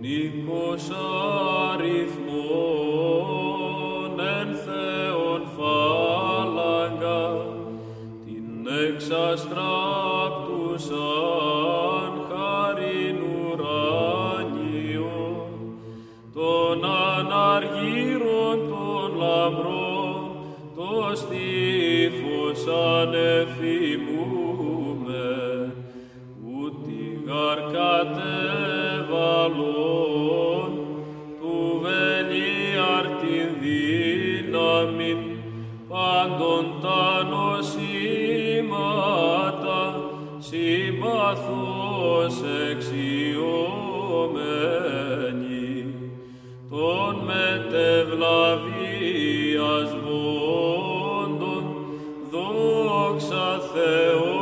Νίκος αριθμών εν Θεόν φάλαγγα, την εξαστράπτουσαν χαριν ουράνιο, τον αναργύρον τον λαμπρό, το στήφος ανεφημούμε, ούτι γαρκατέβαλον, πάντων τα νοσήματα, συμπαθώς εξιωμένη, των μετευλαβίας βόντων, δόξα Θεό του